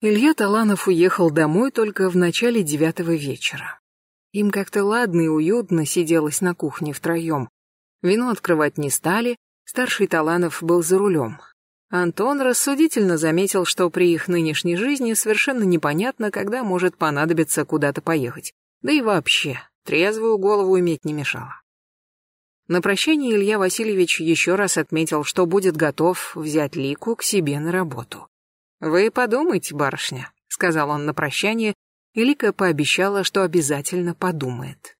Илья Таланов уехал домой только в начале девятого вечера. Им как-то ладно и уютно сиделось на кухне втроем. Вино открывать не стали, старший Таланов был за рулем. Антон рассудительно заметил, что при их нынешней жизни совершенно непонятно, когда может понадобиться куда-то поехать. Да и вообще, трезвую голову иметь не мешало. На прощание Илья Васильевич еще раз отметил, что будет готов взять Лику к себе на работу. «Вы подумайте, барышня», — сказал он на прощание, и Лика пообещала, что обязательно подумает.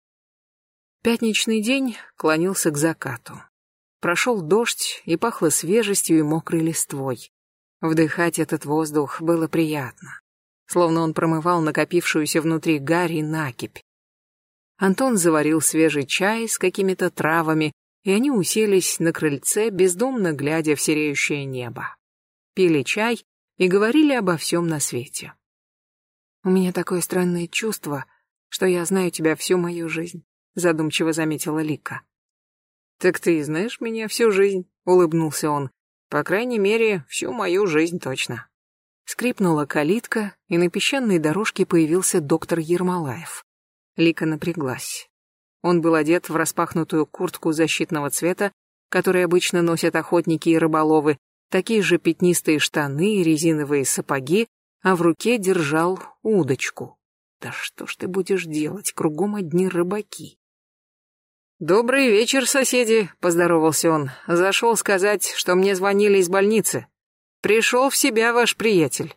Пятничный день клонился к закату. Прошел дождь, и пахло свежестью и мокрой листвой. Вдыхать этот воздух было приятно, словно он промывал накопившуюся внутри гарь и накипь. Антон заварил свежий чай с какими-то травами, и они уселись на крыльце, бездумно глядя в сереющее небо. Пили чай и говорили обо всем на свете. «У меня такое странное чувство, что я знаю тебя всю мою жизнь», задумчиво заметила Лика. «Так ты знаешь меня всю жизнь», — улыбнулся он. «По крайней мере, всю мою жизнь точно». Скрипнула калитка, и на песчаной дорожке появился доктор Ермолаев. Лика напряглась. Он был одет в распахнутую куртку защитного цвета, который обычно носят охотники и рыболовы, такие же пятнистые штаны и резиновые сапоги, а в руке держал удочку. Да что ж ты будешь делать, кругом одни рыбаки. «Добрый вечер, соседи», — поздоровался он. «Зашел сказать, что мне звонили из больницы. Пришел в себя ваш приятель».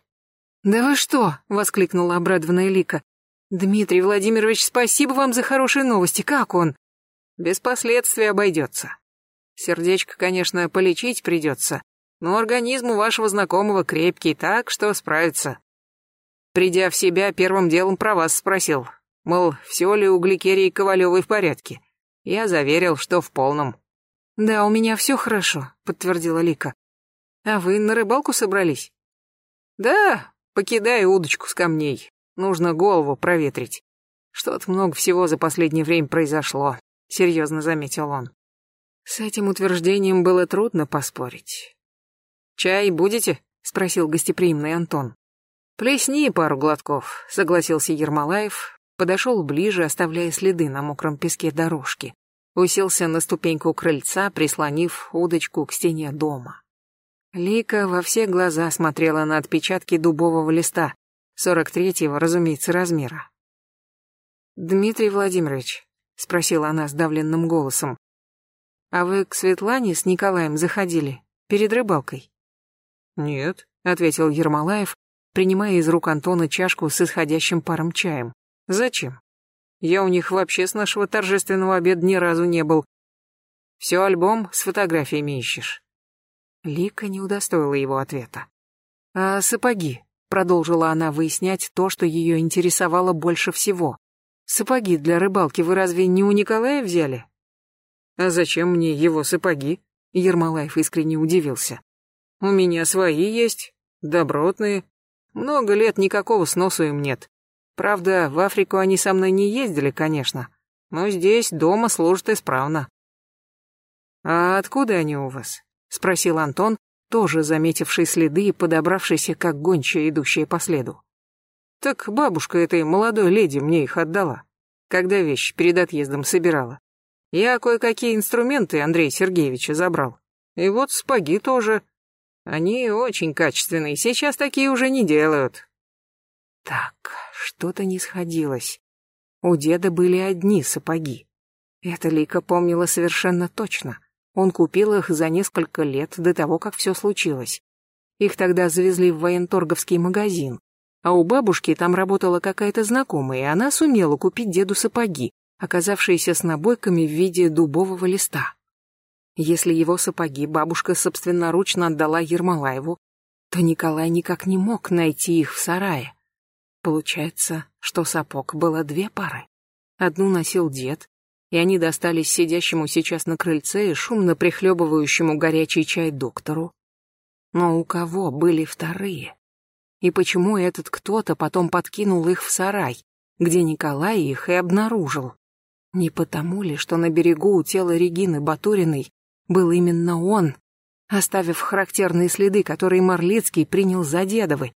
«Да вы что?» — воскликнула обрадованная Лика. «Дмитрий Владимирович, спасибо вам за хорошие новости. Как он?» «Без последствий обойдется. Сердечко, конечно, полечить придется, но организм у вашего знакомого крепкий, так что справится. Придя в себя, первым делом про вас спросил, мол, все ли у Гликерии Ковалевой в порядке. Я заверил, что в полном. «Да, у меня все хорошо», — подтвердила Лика. «А вы на рыбалку собрались?» «Да, покидаю удочку с камней. Нужно голову проветрить. Что-то много всего за последнее время произошло», — серьезно заметил он. С этим утверждением было трудно поспорить. «Чай будете?» — спросил гостеприимный Антон. «Плесни пару глотков», — согласился Ермолаев, подошел ближе, оставляя следы на мокром песке дорожки. Уселся на ступеньку крыльца, прислонив удочку к стене дома. Лика во все глаза смотрела на отпечатки дубового листа, сорок третьего, разумеется, размера. «Дмитрий Владимирович», — спросила она сдавленным голосом, «а вы к Светлане с Николаем заходили перед рыбалкой?» «Нет», — ответил Ермолаев, принимая из рук Антона чашку с исходящим паром чаем. «Зачем? Я у них вообще с нашего торжественного обеда ни разу не был. Все альбом с фотографиями ищешь». Лика не удостоила его ответа. «А сапоги?» — продолжила она выяснять то, что ее интересовало больше всего. «Сапоги для рыбалки вы разве не у Николая взяли?» «А зачем мне его сапоги?» Ермолаев искренне удивился. У меня свои есть, добротные. Много лет никакого сносу им нет. Правда, в Африку они со мной не ездили, конечно, но здесь дома служат исправно. «А откуда они у вас?» — спросил Антон, тоже заметивший следы и подобравшийся, как гончая, идущая по следу. «Так бабушка этой молодой леди мне их отдала, когда вещи перед отъездом собирала. Я кое-какие инструменты Андрея Сергеевича забрал. И вот спаги тоже. Они очень качественные, сейчас такие уже не делают. Так, что-то не сходилось. У деда были одни сапоги. Это Лика помнила совершенно точно. Он купил их за несколько лет до того, как все случилось. Их тогда завезли в военторговский магазин. А у бабушки там работала какая-то знакомая, и она сумела купить деду сапоги, оказавшиеся с набойками в виде дубового листа. Если его сапоги бабушка собственноручно отдала Ермолаеву, то Николай никак не мог найти их в сарае. Получается, что сапог было две пары. Одну носил дед, и они достались сидящему сейчас на крыльце и шумно прихлебывающему горячий чай доктору. Но у кого были вторые? И почему этот кто-то потом подкинул их в сарай, где Николай их и обнаружил? Не потому ли, что на берегу у тела Регины Батуриной был именно он, оставив характерные следы, которые Марлицкий принял за дедовы.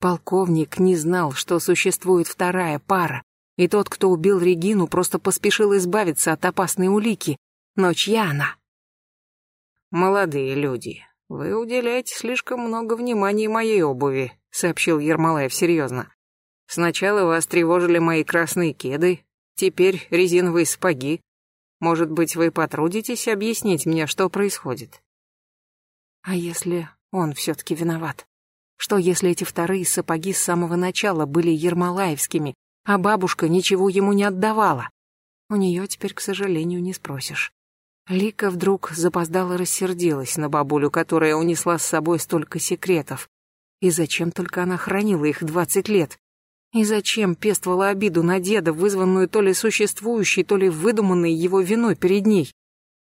Полковник не знал, что существует вторая пара, и тот, кто убил Регину, просто поспешил избавиться от опасной улики. Но чья она? «Молодые люди, вы уделяете слишком много внимания моей обуви», — сообщил Ермолаев серьезно. «Сначала вас тревожили мои красные кеды, теперь резиновые сапоги. Может быть, вы потрудитесь объяснить мне, что происходит?» «А если он все-таки виноват?» Что если эти вторые сапоги с самого начала были ермолаевскими, а бабушка ничего ему не отдавала? У нее теперь, к сожалению, не спросишь. Лика вдруг запоздала рассердилась на бабулю, которая унесла с собой столько секретов. И зачем только она хранила их двадцать лет? И зачем пествовала обиду на деда, вызванную то ли существующей, то ли выдуманной его виной перед ней?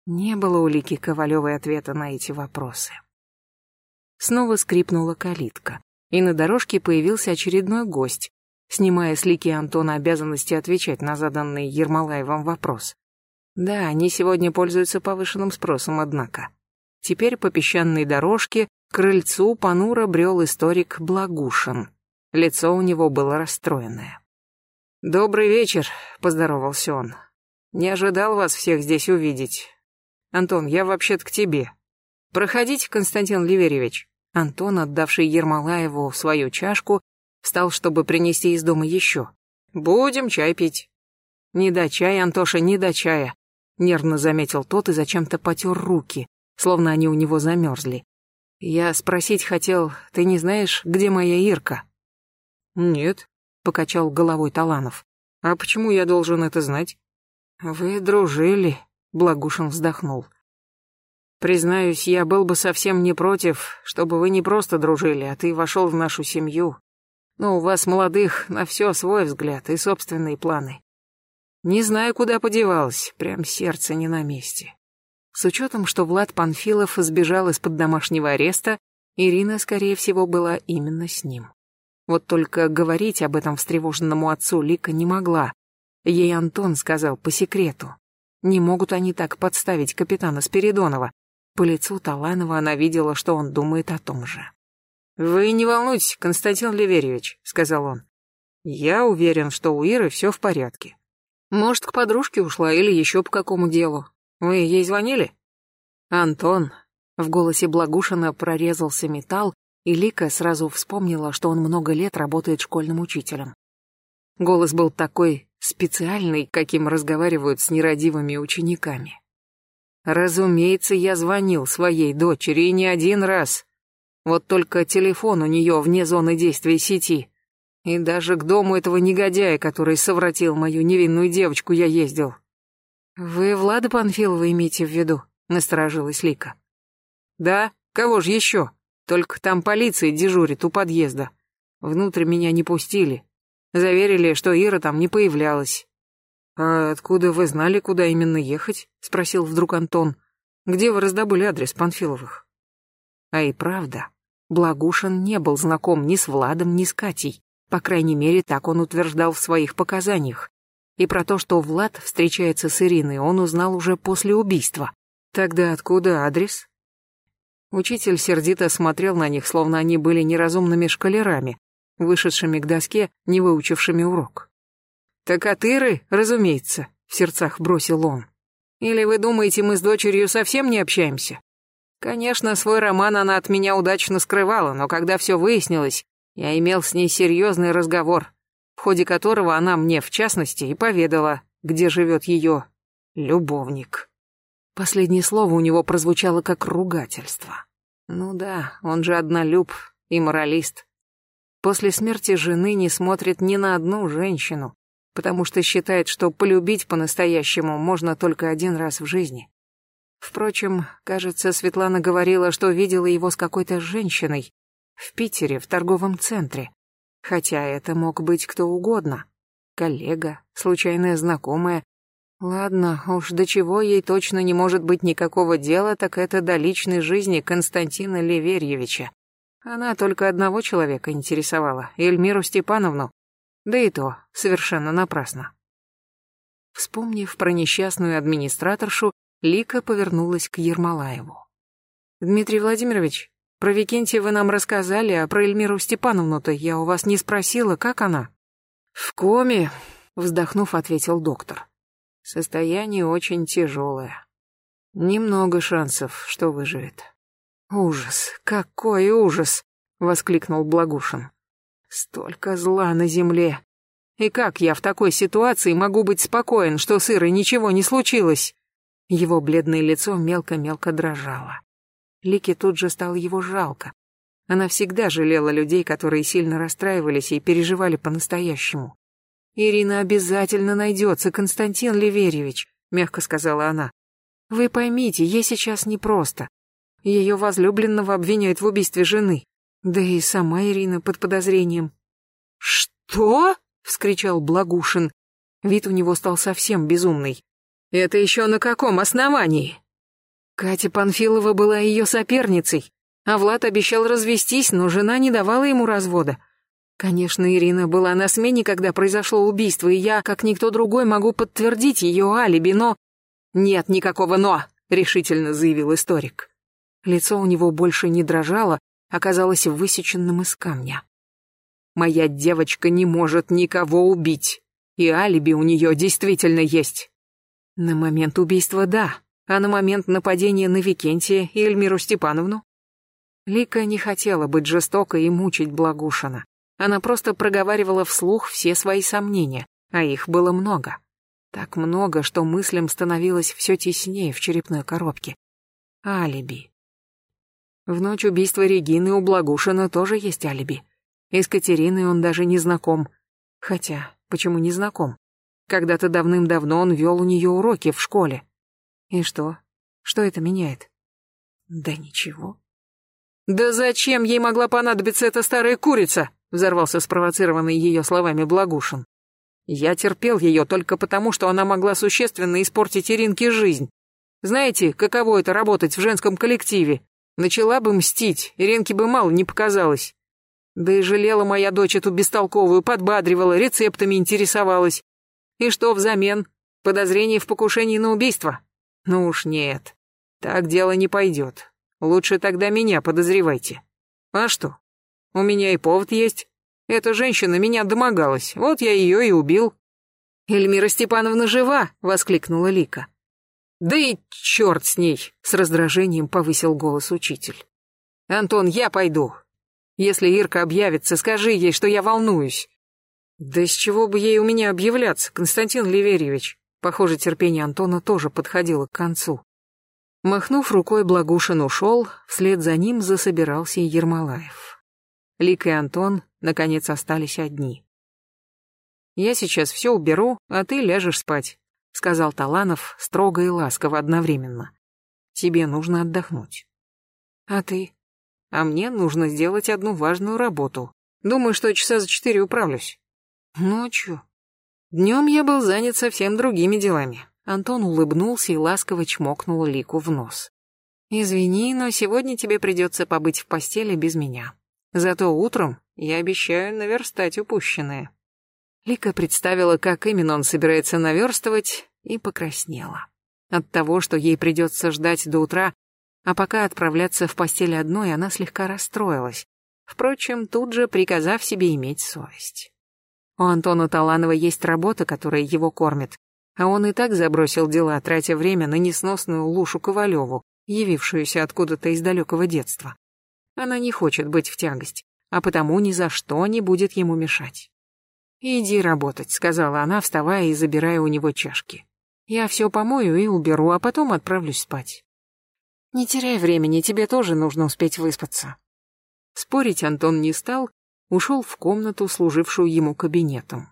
Не было у Лики Ковалевой ответа на эти вопросы. Снова скрипнула калитка, и на дорожке появился очередной гость, снимая с Лики Антона обязанности отвечать на заданный Ермолаевым вопрос. Да, они сегодня пользуются повышенным спросом, однако. Теперь по песчаной дорожке к крыльцу понуро брел историк Благушин. Лицо у него было расстроенное. «Добрый вечер», — поздоровался он. «Не ожидал вас всех здесь увидеть. Антон, я вообще-то к тебе. «Проходите, Константин Ливерьевич». Антон, отдавший Ермолаеву свою чашку, встал, чтобы принести из дома еще. «Будем чай пить». «Не до чая, Антоша, не до чая», — нервно заметил тот и зачем-то потер руки, словно они у него замерзли. «Я спросить хотел, ты не знаешь, где моя Ирка?» «Нет», — покачал головой Таланов. «А почему я должен это знать?» «Вы дружили», — Благушин вздохнул. Признаюсь, я был бы совсем не против, чтобы вы не просто дружили, а ты вошел в нашу семью. Но у вас, молодых, на все свой взгляд и собственные планы. Не знаю, куда подевалась, прям сердце не на месте. С учетом, что Влад Панфилов сбежал из-под домашнего ареста, Ирина, скорее всего, была именно с ним. Вот только говорить об этом встревоженному отцу Лика не могла. Ей Антон сказал по секрету. Не могут они так подставить капитана Спиридонова, по лицу Таланова она видела, что он думает о том же. «Вы не волнуйтесь, Константин Ливерьевич», — сказал он. «Я уверен, что у Иры все в порядке. Может, к подружке ушла или еще по какому делу. Вы ей звонили?» «Антон». В голосе Благушина прорезался металл, и Лика сразу вспомнила, что он много лет работает школьным учителем. Голос был такой специальный, каким разговаривают с нерадивыми учениками. Разумеется, я звонил своей дочери и не один раз. Вот только телефон у нее вне зоны действия сети. И даже к дому этого негодяя, который совратил мою невинную девочку, я ездил. «Вы Влада Панфилова имеете в виду?» — насторожилась Лика. «Да, кого же еще? Только там полиция дежурит у подъезда. Внутрь меня не пустили. Заверили, что Ира там не появлялась. «А откуда вы знали, куда именно ехать?» — спросил вдруг Антон. «Где вы раздобыли адрес Панфиловых?» А и правда, Благушин не был знаком ни с Владом, ни с Катей. По крайней мере, так он утверждал в своих показаниях. И про то, что Влад встречается с Ириной, он узнал уже после убийства. Тогда откуда адрес? Учитель сердито смотрел на них, словно они были неразумными шкалерами, вышедшими к доске, не выучившими урок. «Так от Иры, разумеется», — в сердцах бросил он. «Или вы думаете, мы с дочерью совсем не общаемся?» Конечно, свой роман она от меня удачно скрывала, но когда все выяснилось, я имел с ней серьезный разговор, в ходе которого она мне, в частности, и поведала, где живет ее любовник. Последнее слово у него прозвучало как ругательство. Ну да, он же однолюб и моралист. После смерти жены не смотрит ни на одну женщину, потому что считает, что полюбить по-настоящему можно только один раз в жизни. Впрочем, кажется, Светлана говорила, что видела его с какой-то женщиной в Питере, в торговом центре. Хотя это мог быть кто угодно. Коллега, случайная знакомая. Ладно, уж до чего ей точно не может быть никакого дела, так это до личной жизни Константина Ливерьевича. Она только одного человека интересовала, Эльмиру Степановну, да и то совершенно напрасно. Вспомнив про несчастную администраторшу, Лика повернулась к Ермолаеву. «Дмитрий Владимирович, Про Викентия вы нам рассказали, а про Эльмиру Степановну-то я у вас не спросила, как она?» «В коме», — вздохнув, ответил доктор. «Состояние очень тяжелое. Немного шансов, что выживет». «Ужас, какой ужас!» — воскликнул Благушин. «Столько зла на земле. И как я в такой ситуации могу быть спокоен, что с Ирой ничего не случилось?» Его бледное лицо мелко-мелко дрожало. Лике тут же стало его жалко. Она всегда жалела людей, которые сильно расстраивались и переживали по-настоящему. «Ирина обязательно найдется, Константин Ливерьевич», — мягко сказала она. «Вы поймите, ей сейчас непросто. Ее возлюбленного обвиняют в убийстве жены. Да и сама Ирина под подозрением». «Что?» — вскричал Благушин. Вид у него стал совсем безумный. «Это еще на каком основании?» Катя Панфилова была ее соперницей, а Влад обещал развестись, но жена не давала ему развода. Конечно, Ирина была на смене, когда произошло убийство, и я, как никто другой, могу подтвердить ее алиби, но... «Нет никакого «но», — решительно заявил историк. Лицо у него больше не дрожало, оказалось высеченным из камня. «Моя девочка не может никого убить, и алиби у нее действительно есть». На момент убийства — да, а на момент нападения на Викентия и Эльмиру Степановну? Лика не хотела быть жестокой и мучить Благушина. Она просто проговаривала вслух все свои сомнения, а их было много. Так много, что мыслям становилось все теснее в черепной коробке. Алиби. В ночь убийства Регины у Благушина тоже есть алиби. И с Катериной он даже не знаком. Хотя, почему не знаком? Когда-то давным-давно он вел у нее уроки в школе. И что? Что это меняет? Да ничего. Да зачем ей могла понадобиться эта старая курица? Взорвался спровоцированный ее словами Благушин. Я терпел ее только потому, что она могла существенно испортить Иринке жизнь. Знаете, каково это работать в женском коллективе? Начала бы мстить, Иринке бы мало не показалось. Да и жалела моя дочь эту бестолковую, подбадривала, рецептами интересовалась. И что взамен? Подозрение в покушении на убийство? Ну уж нет. Так дело не пойдет. Лучше тогда меня подозревайте. А что? У меня и повод есть. Эта женщина меня домогалась, вот я ее и убил. Эльмира Степановна жива, воскликнула Лика. Да и черт с ней, с раздражением повысил голос учитель. Антон, я пойду. Если Ирка объявится, скажи ей, что я волнуюсь. Да с чего бы ей у меня объявляться, Константин Ливерьевич? Похоже, терпение Антона тоже подходило к концу. Махнув рукой, Благушин ушел, вслед за ним засобирался и Ермолаев. Лик и Антон, наконец, остались одни. «Я сейчас все уберу, а ты ляжешь спать», — сказал Таланов строго и ласково одновременно. «Тебе нужно отдохнуть». «А ты?» «А мне нужно сделать одну важную работу. Думаю, что часа за четыре управлюсь». «Ночью?» Днем я был занят совсем другими делами. Антон улыбнулся и ласково чмокнул Лику в нос. «Извини, но сегодня тебе придется побыть в постели без меня. Зато утром я обещаю наверстать упущенное». Лика представила, как именно он собирается наверстывать, и покраснела. От того, что ей придется ждать до утра, а пока отправляться в постель одной, она слегка расстроилась, впрочем, тут же приказав себе иметь совесть. У Антона Таланова есть работа, которая его кормит, а он и так забросил дела, тратя время на несносную Лушу Ковалеву, явившуюся откуда-то из далекого детства. Она не хочет быть в тягость, а потому ни за что не будет ему мешать. «Иди работать», — сказала она, вставая и забирая у него чашки. «Я все помою и уберу, а потом отправлюсь спать». «Не теряй времени, тебе тоже нужно успеть выспаться». Спорить Антон не стал ушел в комнату, служившую ему кабинетом.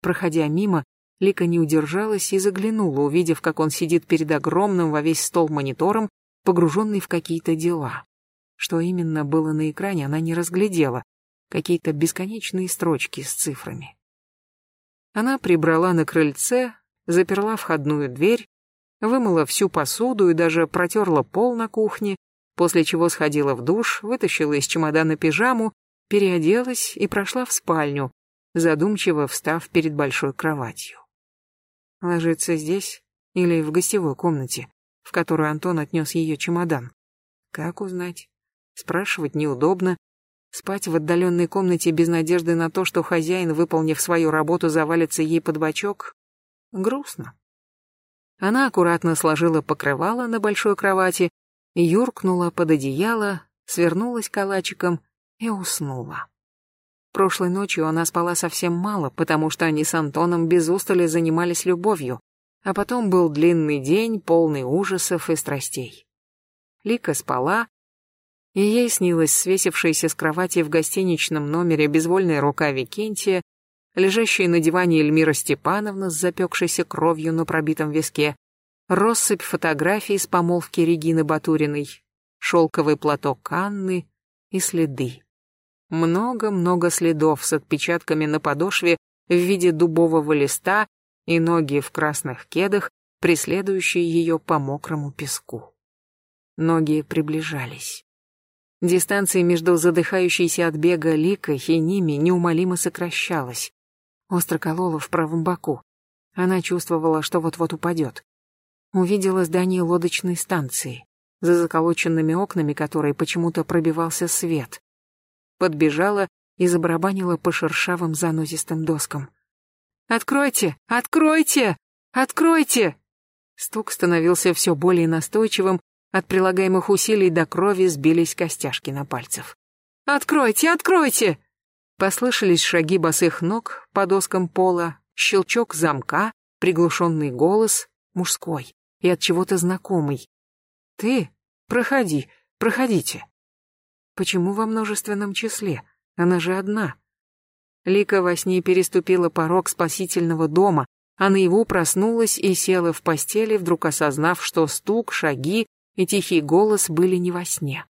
Проходя мимо, Лика не удержалась и заглянула, увидев, как он сидит перед огромным во весь стол монитором, погруженный в какие-то дела. Что именно было на экране, она не разглядела. Какие-то бесконечные строчки с цифрами. Она прибрала на крыльце, заперла входную дверь, вымыла всю посуду и даже протерла пол на кухне, после чего сходила в душ, вытащила из чемодана пижаму переоделась и прошла в спальню, задумчиво встав перед большой кроватью. Ложиться здесь или в гостевой комнате, в которую Антон отнес ее чемодан? Как узнать? Спрашивать неудобно, спать в отдаленной комнате без надежды на то, что хозяин, выполнив свою работу, завалится ей под бочок, грустно. Она аккуратно сложила покрывало на большой кровати, юркнула под одеяло, свернулась калачиком и уснула. Прошлой ночью она спала совсем мало, потому что они с Антоном без устали занимались любовью, а потом был длинный день, полный ужасов и страстей. Лика спала, и ей снилась свесившаяся с кровати в гостиничном номере безвольная рука Викентия, лежащая на диване Эльмира Степановна с запекшейся кровью на пробитом виске, россыпь фотографий с помолвки Регины Батуриной, шелковый платок Анны и следы. Много-много следов с отпечатками на подошве в виде дубового листа и ноги в красных кедах, преследующие ее по мокрому песку. Ноги приближались. Дистанция между задыхающейся от бега Ликой и ними неумолимо сокращалась. Остро колола в правом боку. Она чувствовала, что вот-вот упадет. Увидела здание лодочной станции, за заколоченными окнами которой почему-то пробивался свет подбежала и забарабанила по шершавым занозистым доскам. «Откройте! Откройте! Откройте!» Стук становился все более настойчивым, от прилагаемых усилий до крови сбились костяшки на пальцах. «Откройте! Откройте!» Послышались шаги босых ног по доскам пола, щелчок замка, приглушенный голос, мужской и от чего-то знакомый. «Ты? Проходи, проходите». Почему во множественном числе? Она же одна. Лика во сне переступила порог спасительного дома, а наяву проснулась и села в постели, вдруг осознав, что стук, шаги и тихий голос были не во сне.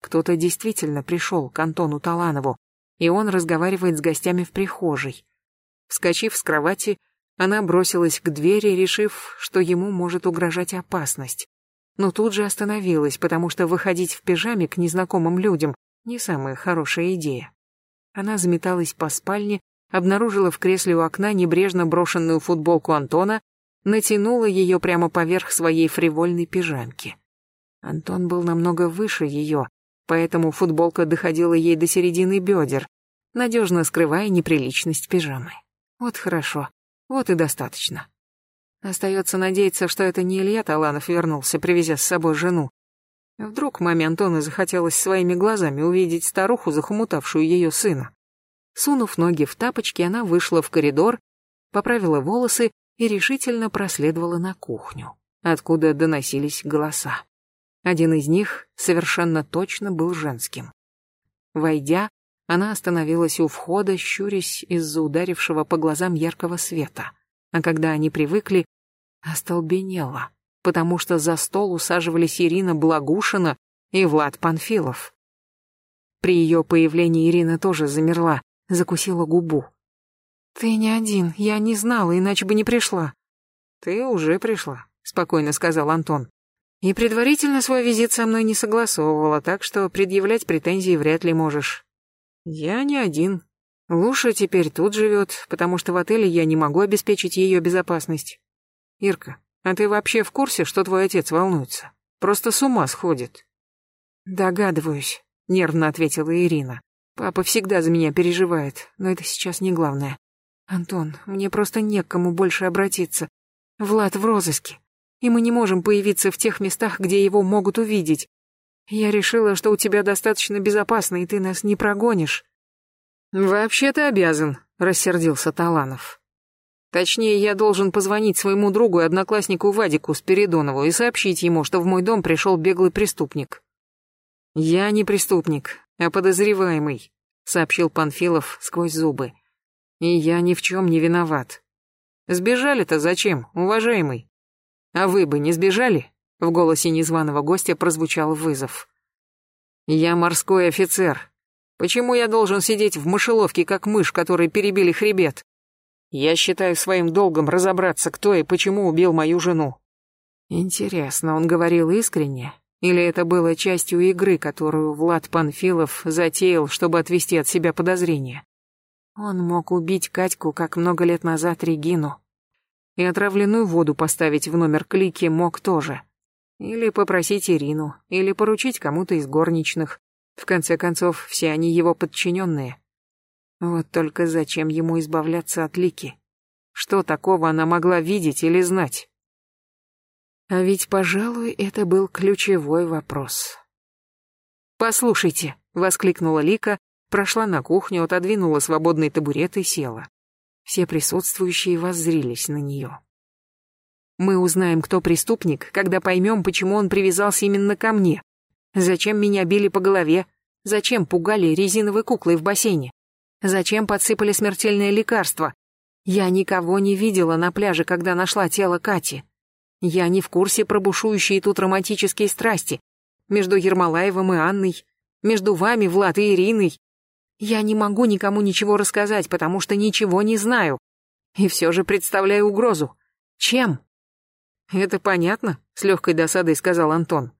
Кто-то действительно пришел к Антону Таланову, и он разговаривает с гостями в прихожей. Вскочив с кровати, она бросилась к двери, решив, что ему может угрожать опасность но тут же остановилась, потому что выходить в пижаме к незнакомым людям не самая хорошая идея. Она заметалась по спальне, обнаружила в кресле у окна небрежно брошенную футболку Антона, натянула ее прямо поверх своей фривольной пижамки. Антон был намного выше ее, поэтому футболка доходила ей до середины бедер, надежно скрывая неприличность пижамы. Вот хорошо, вот и достаточно. Остается надеяться, что это не Илья Таланов вернулся, привезя с собой жену. Вдруг маме Антона захотелось своими глазами увидеть старуху, захомутавшую ее сына. Сунув ноги в тапочки, она вышла в коридор, поправила волосы и решительно проследовала на кухню, откуда доносились голоса. Один из них совершенно точно был женским. Войдя, она остановилась у входа, щурясь из-за ударившего по глазам яркого света а когда они привыкли, остолбенела, потому что за стол усаживались Ирина Благушина и Влад Панфилов. При ее появлении Ирина тоже замерла, закусила губу. «Ты не один, я не знала, иначе бы не пришла». «Ты уже пришла», — спокойно сказал Антон. «И предварительно свой визит со мной не согласовывала, так что предъявлять претензии вряд ли можешь». «Я не один», Луша теперь тут живет, потому что в отеле я не могу обеспечить ее безопасность. Ирка, а ты вообще в курсе, что твой отец волнуется? Просто с ума сходит. Догадываюсь, нервно ответила Ирина. Папа всегда за меня переживает, но это сейчас не главное. Антон, мне просто не к кому больше обратиться. Влад в розыске, и мы не можем появиться в тех местах, где его могут увидеть. Я решила, что у тебя достаточно безопасно, и ты нас не прогонишь. «Вообще-то обязан», — рассердился Таланов. «Точнее, я должен позвонить своему другу и однокласснику Вадику Спиридонову и сообщить ему, что в мой дом пришел беглый преступник». «Я не преступник, а подозреваемый», — сообщил Панфилов сквозь зубы. «И я ни в чем не виноват. Сбежали-то зачем, уважаемый? А вы бы не сбежали?» В голосе незваного гостя прозвучал вызов. «Я морской офицер, Почему я должен сидеть в мышеловке, как мышь, которой перебили хребет? Я считаю своим долгом разобраться, кто и почему убил мою жену. Интересно, он говорил искренне? Или это было частью игры, которую Влад Панфилов затеял, чтобы отвести от себя подозрения? Он мог убить Катьку, как много лет назад Регину. И отравленную воду поставить в номер клики мог тоже. Или попросить Ирину, или поручить кому-то из горничных. В конце концов, все они его подчиненные. Вот только зачем ему избавляться от Лики? Что такого она могла видеть или знать? А ведь, пожалуй, это был ключевой вопрос. «Послушайте», — воскликнула Лика, прошла на кухню, отодвинула свободный табурет и села. Все присутствующие воззрились на нее. «Мы узнаем, кто преступник, когда поймем, почему он привязался именно ко мне. Зачем меня били по голове? Зачем пугали резиновой куклой в бассейне? Зачем подсыпали смертельное лекарство? Я никого не видела на пляже, когда нашла тело Кати. Я не в курсе про тут романтические страсти. Между Ермолаевым и Анной, между вами, Влад и Ириной. Я не могу никому ничего рассказать, потому что ничего не знаю. И все же представляю угрозу. Чем? Это понятно, с легкой досадой сказал Антон.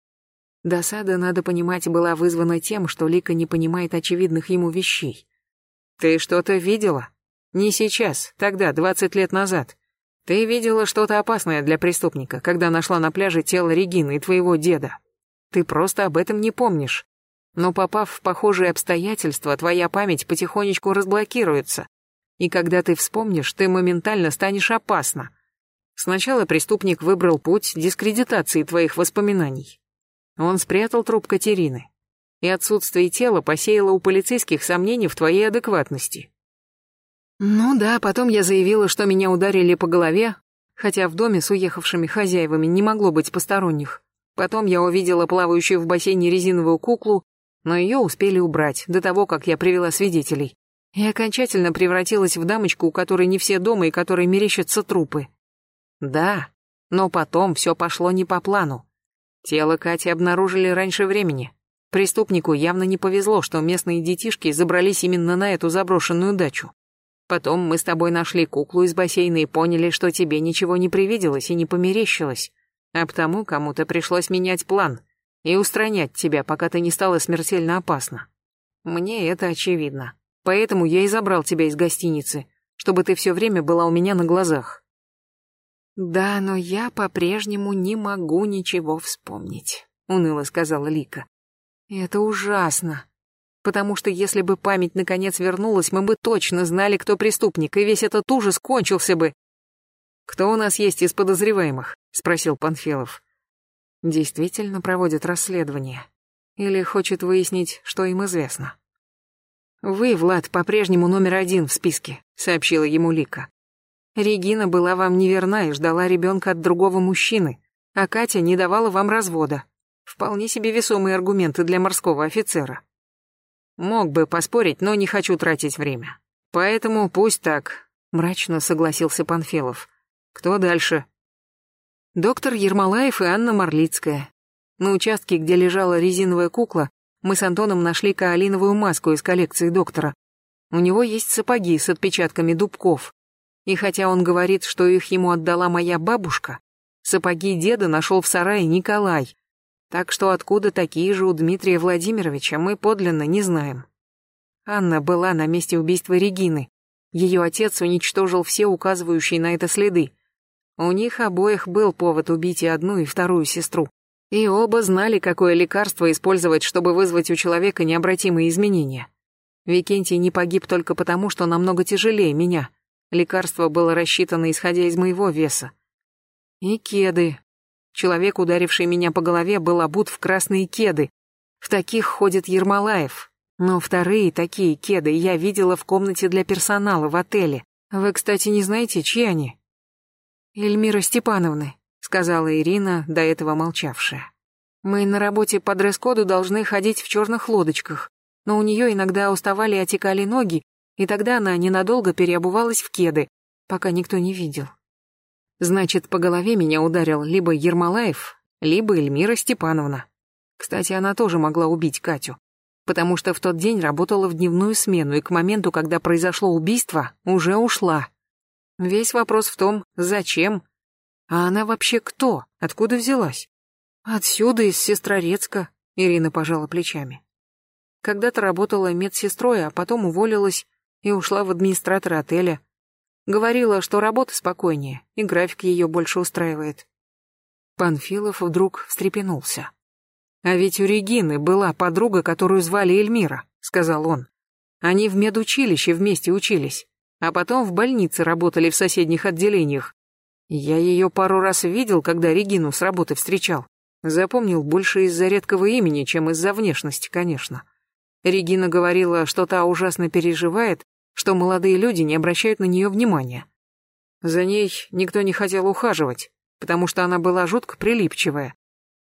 Досада, надо понимать, была вызвана тем, что Лика не понимает очевидных ему вещей. Ты что-то видела? Не сейчас, тогда, двадцать лет назад. Ты видела что-то опасное для преступника, когда нашла на пляже тело Регины и твоего деда. Ты просто об этом не помнишь. Но попав в похожие обстоятельства, твоя память потихонечку разблокируется. И когда ты вспомнишь, ты моментально станешь опасна. Сначала преступник выбрал путь дискредитации твоих воспоминаний. Он спрятал труп Катерины. И отсутствие тела посеяло у полицейских сомнений в твоей адекватности. Ну да, потом я заявила, что меня ударили по голове, хотя в доме с уехавшими хозяевами не могло быть посторонних. Потом я увидела плавающую в бассейне резиновую куклу, но ее успели убрать до того, как я привела свидетелей. И окончательно превратилась в дамочку, у которой не все дома и которой мерещатся трупы. Да, но потом все пошло не по плану. Тело Кати обнаружили раньше времени. Преступнику явно не повезло, что местные детишки забрались именно на эту заброшенную дачу. Потом мы с тобой нашли куклу из бассейна и поняли, что тебе ничего не привиделось и не померещилось. А потому кому-то пришлось менять план и устранять тебя, пока ты не стала смертельно опасна. Мне это очевидно. Поэтому я и забрал тебя из гостиницы, чтобы ты все время была у меня на глазах. Да, но я по-прежнему не могу ничего вспомнить, уныло сказала Лика. Это ужасно потому что если бы память наконец вернулась, мы бы точно знали, кто преступник, и весь этот ужас кончился бы. «Кто у нас есть из подозреваемых?» — спросил Панфилов. «Действительно проводит расследование? Или хочет выяснить, что им известно?» «Вы, Влад, по-прежнему номер один в списке», — сообщила ему Лика. «Регина была вам неверна и ждала ребенка от другого мужчины, а Катя не давала вам развода. Вполне себе весомые аргументы для морского офицера». Мог бы поспорить, но не хочу тратить время. Поэтому пусть так, мрачно согласился Панфилов. Кто дальше? Доктор Ермолаев и Анна Марлицкая. На участке, где лежала резиновая кукла, мы с Антоном нашли каолиновую маску из коллекции доктора. У него есть сапоги с отпечатками дубков. И хотя он говорит, что их ему отдала моя бабушка, сапоги деда нашел в сарае Николай, так что откуда такие же у Дмитрия Владимировича, мы подлинно не знаем. Анна была на месте убийства Регины. Ее отец уничтожил все указывающие на это следы. У них обоих был повод убить и одну, и вторую сестру. И оба знали, какое лекарство использовать, чтобы вызвать у человека необратимые изменения. Викентий не погиб только потому, что намного тяжелее меня. Лекарство было рассчитано, исходя из моего веса. И кеды, Человек, ударивший меня по голове, был обут в красные кеды. В таких ходит Ермолаев. Но вторые такие кеды я видела в комнате для персонала в отеле. Вы, кстати, не знаете, чьи они? Эльмира Степановны, сказала Ирина, до этого молчавшая. Мы на работе по дресс-коду должны ходить в черных лодочках, но у нее иногда уставали и отекали ноги, и тогда она ненадолго переобувалась в кеды, пока никто не видел. Значит, по голове меня ударил либо Ермолаев, либо Эльмира Степановна. Кстати, она тоже могла убить Катю, потому что в тот день работала в дневную смену и к моменту, когда произошло убийство, уже ушла. Весь вопрос в том, зачем? А она вообще кто? Откуда взялась? Отсюда, из Сестрорецка, Ирина пожала плечами. Когда-то работала медсестрой, а потом уволилась и ушла в администратор отеля. Говорила, что работа спокойнее, и график ее больше устраивает. Панфилов вдруг встрепенулся. А ведь у Регины была подруга, которую звали Эльмира, сказал он. Они в медучилище вместе учились, а потом в больнице работали в соседних отделениях. Я ее пару раз видел, когда Регину с работы встречал. Запомнил больше из-за редкого имени, чем из-за внешности, конечно. Регина говорила, что та ужасно переживает, что молодые люди не обращают на нее внимания. За ней никто не хотел ухаживать, потому что она была жутко прилипчивая.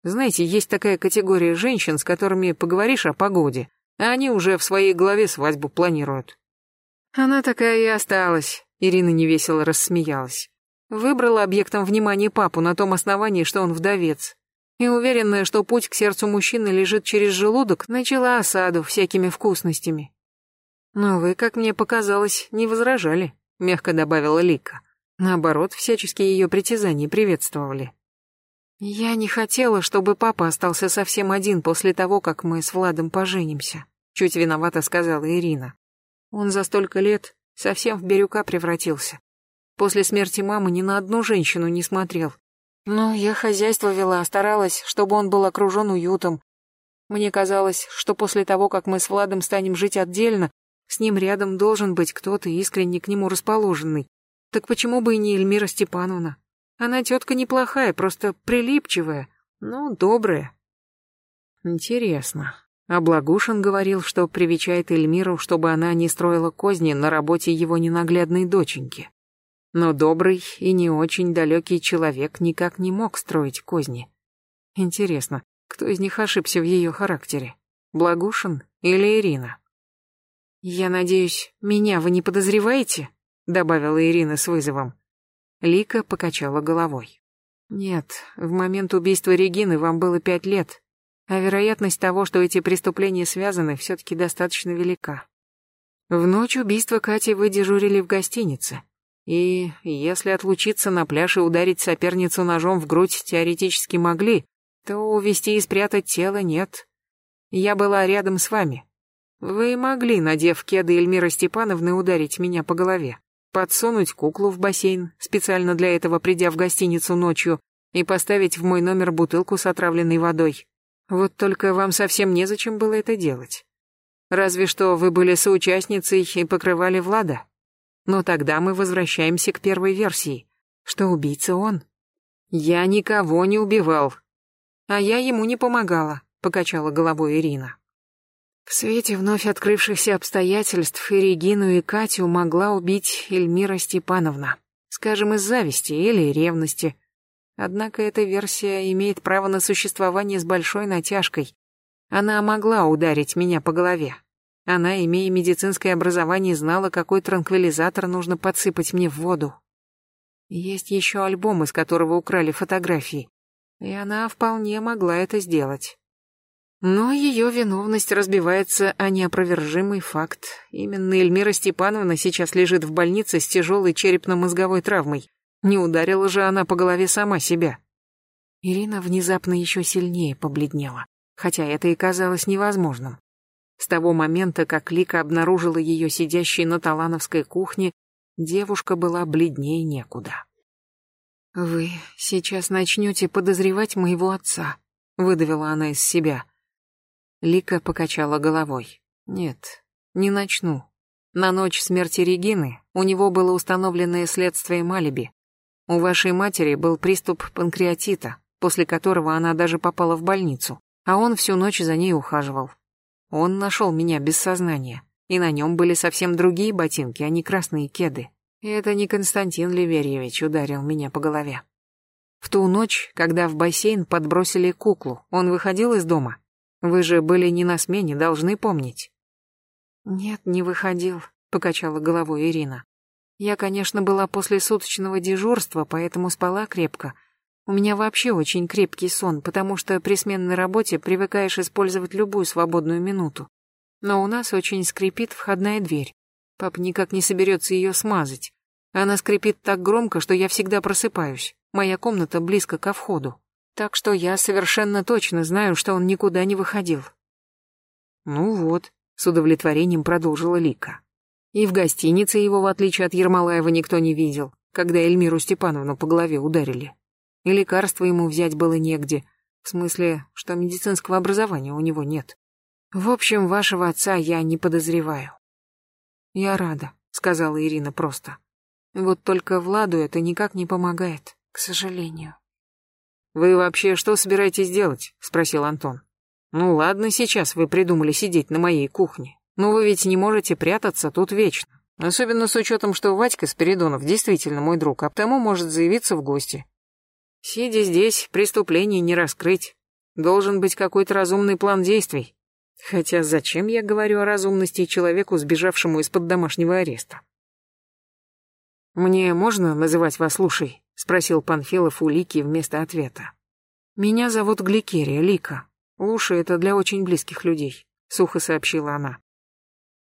Знаете, есть такая категория женщин, с которыми поговоришь о погоде, а они уже в своей голове свадьбу планируют. Она такая и осталась, Ирина невесело рассмеялась. Выбрала объектом внимания папу на том основании, что он вдовец. И уверенная, что путь к сердцу мужчины лежит через желудок, начала осаду всякими вкусностями. Но вы, как мне показалось, не возражали, мягко добавила Лика. Наоборот, всячески ее притязания приветствовали. Я не хотела, чтобы папа остался совсем один после того, как мы с Владом поженимся, чуть виновато сказала Ирина. Он за столько лет совсем в Бирюка превратился. После смерти мамы ни на одну женщину не смотрел. Но я хозяйство вела, старалась, чтобы он был окружен уютом. Мне казалось, что после того, как мы с Владом станем жить отдельно, с ним рядом должен быть кто-то искренне к нему расположенный. Так почему бы и не Эльмира Степановна? Она тетка неплохая, просто прилипчивая, но добрая. Интересно. А Благушин говорил, что привечает Эльмиру, чтобы она не строила козни на работе его ненаглядной доченьки. Но добрый и не очень далекий человек никак не мог строить козни. Интересно, кто из них ошибся в ее характере? Благушин или Ирина? «Я надеюсь, меня вы не подозреваете?» добавила Ирина с вызовом. Лика покачала головой. Нет, в момент убийства Регины вам было пять лет, а вероятность того, что эти преступления связаны, все-таки достаточно велика. В ночь убийства Кати вы дежурили в гостинице. И если отлучиться на пляж и ударить соперницу ножом в грудь теоретически могли, то увести и спрятать тело нет. Я была рядом с вами. Вы могли, надев кеды Эльмиры Степановны, ударить меня по голове подсунуть куклу в бассейн, специально для этого придя в гостиницу ночью, и поставить в мой номер бутылку с отравленной водой. Вот только вам совсем незачем было это делать. Разве что вы были соучастницей и покрывали Влада. Но тогда мы возвращаемся к первой версии, что убийца он. Я никого не убивал. А я ему не помогала, покачала головой Ирина. В свете вновь открывшихся обстоятельств и Регину, и Катю могла убить Эльмира Степановна. Скажем, из зависти или ревности. Однако эта версия имеет право на существование с большой натяжкой. Она могла ударить меня по голове. Она, имея медицинское образование, знала, какой транквилизатор нужно подсыпать мне в воду. Есть еще альбом, из которого украли фотографии. И она вполне могла это сделать. Но ее виновность разбивается о неопровержимый факт. Именно Эльмира Степановна сейчас лежит в больнице с тяжелой черепно-мозговой травмой. Не ударила же она по голове сама себя. Ирина внезапно еще сильнее побледнела, хотя это и казалось невозможным. С того момента, как Лика обнаружила ее сидящей на Талановской кухне, девушка была бледнее некуда. «Вы сейчас начнете подозревать моего отца», — выдавила она из себя. Лика покачала головой. Нет, не начну. На ночь смерти Регины у него было установленное следствие Малиби. У вашей матери был приступ панкреатита, после которого она даже попала в больницу, а он всю ночь за ней ухаживал. Он нашел меня без сознания, и на нем были совсем другие ботинки, а не красные кеды. И это не Константин Ливерьевич ударил меня по голове. В ту ночь, когда в бассейн подбросили куклу, он выходил из дома вы же были не на смене, должны помнить. Нет, не выходил, покачала головой Ирина. Я, конечно, была после суточного дежурства, поэтому спала крепко. У меня вообще очень крепкий сон, потому что при сменной работе привыкаешь использовать любую свободную минуту. Но у нас очень скрипит входная дверь. Пап никак не соберется ее смазать. Она скрипит так громко, что я всегда просыпаюсь. Моя комната близко ко входу. Так что я совершенно точно знаю, что он никуда не выходил. Ну вот, с удовлетворением продолжила Лика. И в гостинице его, в отличие от Ермолаева, никто не видел, когда Эльмиру Степановну по голове ударили. И лекарства ему взять было негде. В смысле, что медицинского образования у него нет. В общем, вашего отца я не подозреваю. Я рада, сказала Ирина просто. Вот только Владу это никак не помогает, к сожалению. Вы вообще что собираетесь делать? спросил Антон. Ну ладно, сейчас вы придумали сидеть на моей кухне. Но вы ведь не можете прятаться тут вечно. Особенно с учетом, что Вадька Спиридонов действительно мой друг, а потому может заявиться в гости. Сидя здесь, преступление не раскрыть. Должен быть какой-то разумный план действий. Хотя зачем я говорю о разумности человеку, сбежавшему из-под домашнего ареста? «Мне можно называть вас Лушей?» — спросил Панфилов у Лики вместо ответа. «Меня зовут Гликерия, Лика. Луши — это для очень близких людей», — сухо сообщила она.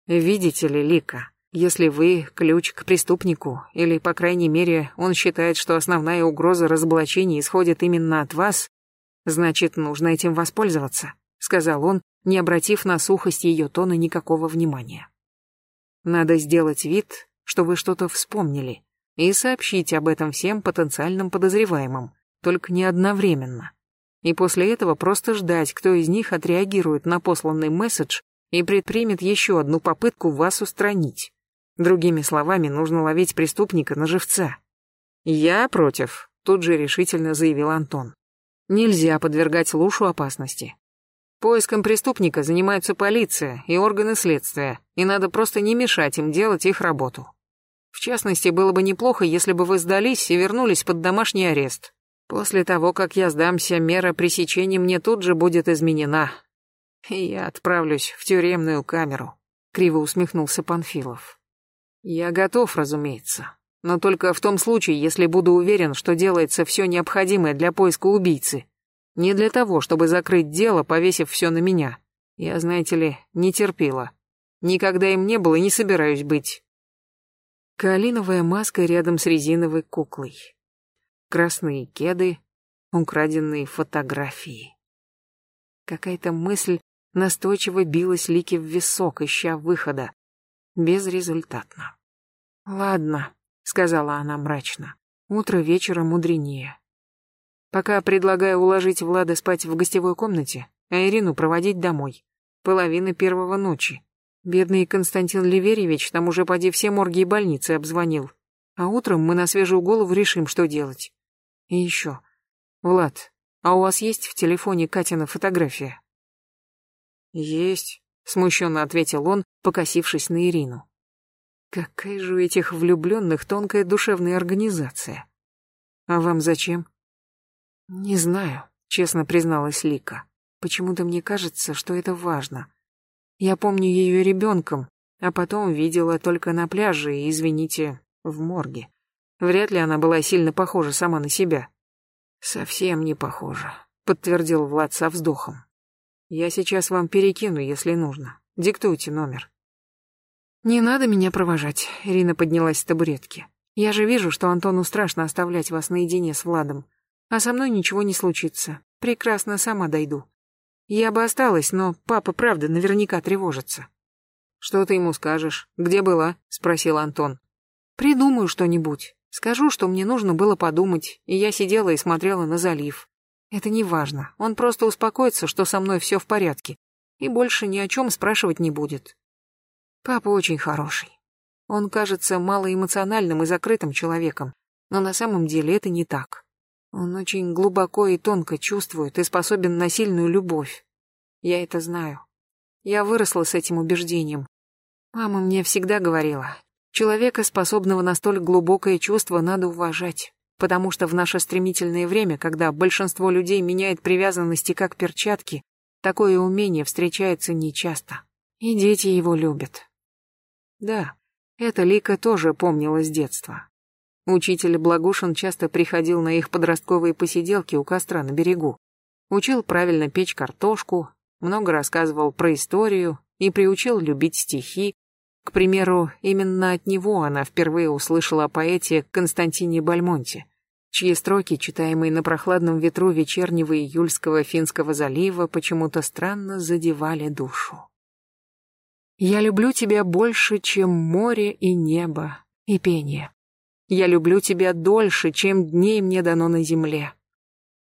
«Видите ли, Лика, если вы ключ к преступнику, или, по крайней мере, он считает, что основная угроза разоблачения исходит именно от вас, значит, нужно этим воспользоваться», — сказал он, не обратив на сухость ее тона никакого внимания. «Надо сделать вид, что вы что-то вспомнили, и сообщить об этом всем потенциальным подозреваемым, только не одновременно. И после этого просто ждать, кто из них отреагирует на посланный месседж и предпримет еще одну попытку вас устранить. Другими словами, нужно ловить преступника на живца. «Я против», — тут же решительно заявил Антон. «Нельзя подвергать Лушу опасности. Поиском преступника занимаются полиция и органы следствия, и надо просто не мешать им делать их работу. В частности, было бы неплохо, если бы вы сдались и вернулись под домашний арест. После того, как я сдамся, мера пресечения мне тут же будет изменена. Я отправлюсь в тюремную камеру», — криво усмехнулся Панфилов. «Я готов, разумеется, но только в том случае, если буду уверен, что делается все необходимое для поиска убийцы. Не для того, чтобы закрыть дело, повесив все на меня. Я, знаете ли, не терпела. Никогда им не было и не собираюсь быть. Калиновая маска рядом с резиновой куклой. Красные кеды, украденные фотографии. Какая-то мысль настойчиво билась Лики в висок, ища выхода. Безрезультатно. «Ладно», — сказала она мрачно, — «утро вечера мудренее. Пока предлагаю уложить Влада спать в гостевой комнате, а Ирину проводить домой. Половина первого ночи. Бедный Константин Ливерьевич там уже поди все морги и больницы обзвонил. А утром мы на свежую голову решим, что делать. И еще. Влад, а у вас есть в телефоне Катина фотография? Есть, смущенно ответил он, покосившись на Ирину. Какая же у этих влюбленных тонкая душевная организация. А вам зачем? Не знаю, честно призналась Лика. Почему-то мне кажется, что это важно. Я помню ее ребенком, а потом видела только на пляже и, извините, в морге. Вряд ли она была сильно похожа сама на себя. Совсем не похожа, подтвердил Влад со вздохом. Я сейчас вам перекину, если нужно. Диктуйте номер. Не надо меня провожать, Ирина поднялась с табуретки. Я же вижу, что Антону страшно оставлять вас наедине с Владом. А со мной ничего не случится. Прекрасно сама дойду. Я бы осталась, но папа правда наверняка тревожится. Что ты ему скажешь? Где была? спросил Антон. Придумаю что-нибудь. Скажу, что мне нужно было подумать, и я сидела и смотрела на залив. Это не важно. Он просто успокоится, что со мной все в порядке, и больше ни о чем спрашивать не будет. Папа очень хороший. Он кажется малоэмоциональным и закрытым человеком, но на самом деле это не так. Он очень глубоко и тонко чувствует и способен на сильную любовь. Я это знаю. Я выросла с этим убеждением. Мама мне всегда говорила, человека, способного на столь глубокое чувство, надо уважать, потому что в наше стремительное время, когда большинство людей меняет привязанности как перчатки, такое умение встречается нечасто. И дети его любят. Да, это Лика тоже помнила с детства. Учитель Благушин часто приходил на их подростковые посиделки у костра на берегу. Учил правильно печь картошку, много рассказывал про историю и приучил любить стихи. К примеру, именно от него она впервые услышала о поэте Константине Бальмонте, чьи строки, читаемые на прохладном ветру вечернего июльского Финского залива, почему-то странно задевали душу. «Я люблю тебя больше, чем море и небо, и пение. Я люблю тебя дольше, чем дней мне дано на земле.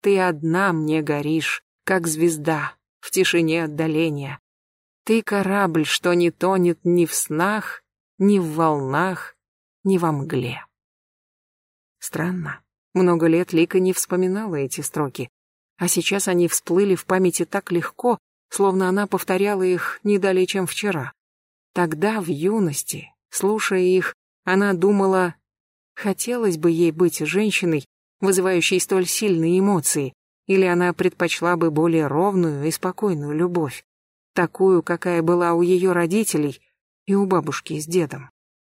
Ты одна мне горишь, как звезда, в тишине отдаления. Ты корабль, что не тонет ни в снах, ни в волнах, ни во мгле. Странно. Много лет Лика не вспоминала эти строки, а сейчас они всплыли в памяти так легко, словно она повторяла их не далее, чем вчера. Тогда, в юности, слушая их, она думала, хотелось бы ей быть женщиной, вызывающей столь сильные эмоции, или она предпочла бы более ровную и спокойную любовь, такую, какая была у ее родителей и у бабушки с дедом.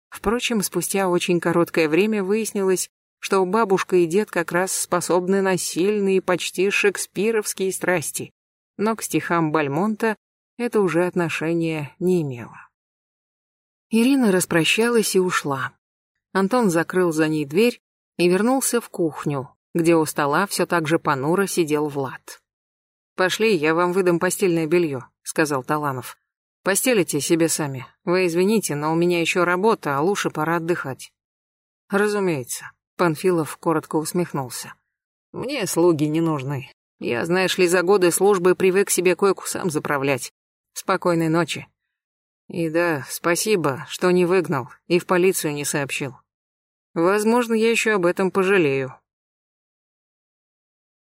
Впрочем, спустя очень короткое время выяснилось, что бабушка и дед как раз способны на сильные, почти шекспировские страсти, но к стихам Бальмонта это уже отношения не имело. Ирина распрощалась и ушла. Антон закрыл за ней дверь и вернулся в кухню, где у стола все так же понуро сидел Влад. «Пошли, я вам выдам постельное белье», — сказал Таланов. «Постелите себе сами. Вы извините, но у меня еще работа, а лучше пора отдыхать». «Разумеется», — Панфилов коротко усмехнулся. «Мне слуги не нужны. Я, знаешь ли, за годы службы привык себе койку сам заправлять. Спокойной ночи». И да, спасибо, что не выгнал и в полицию не сообщил. Возможно, я еще об этом пожалею.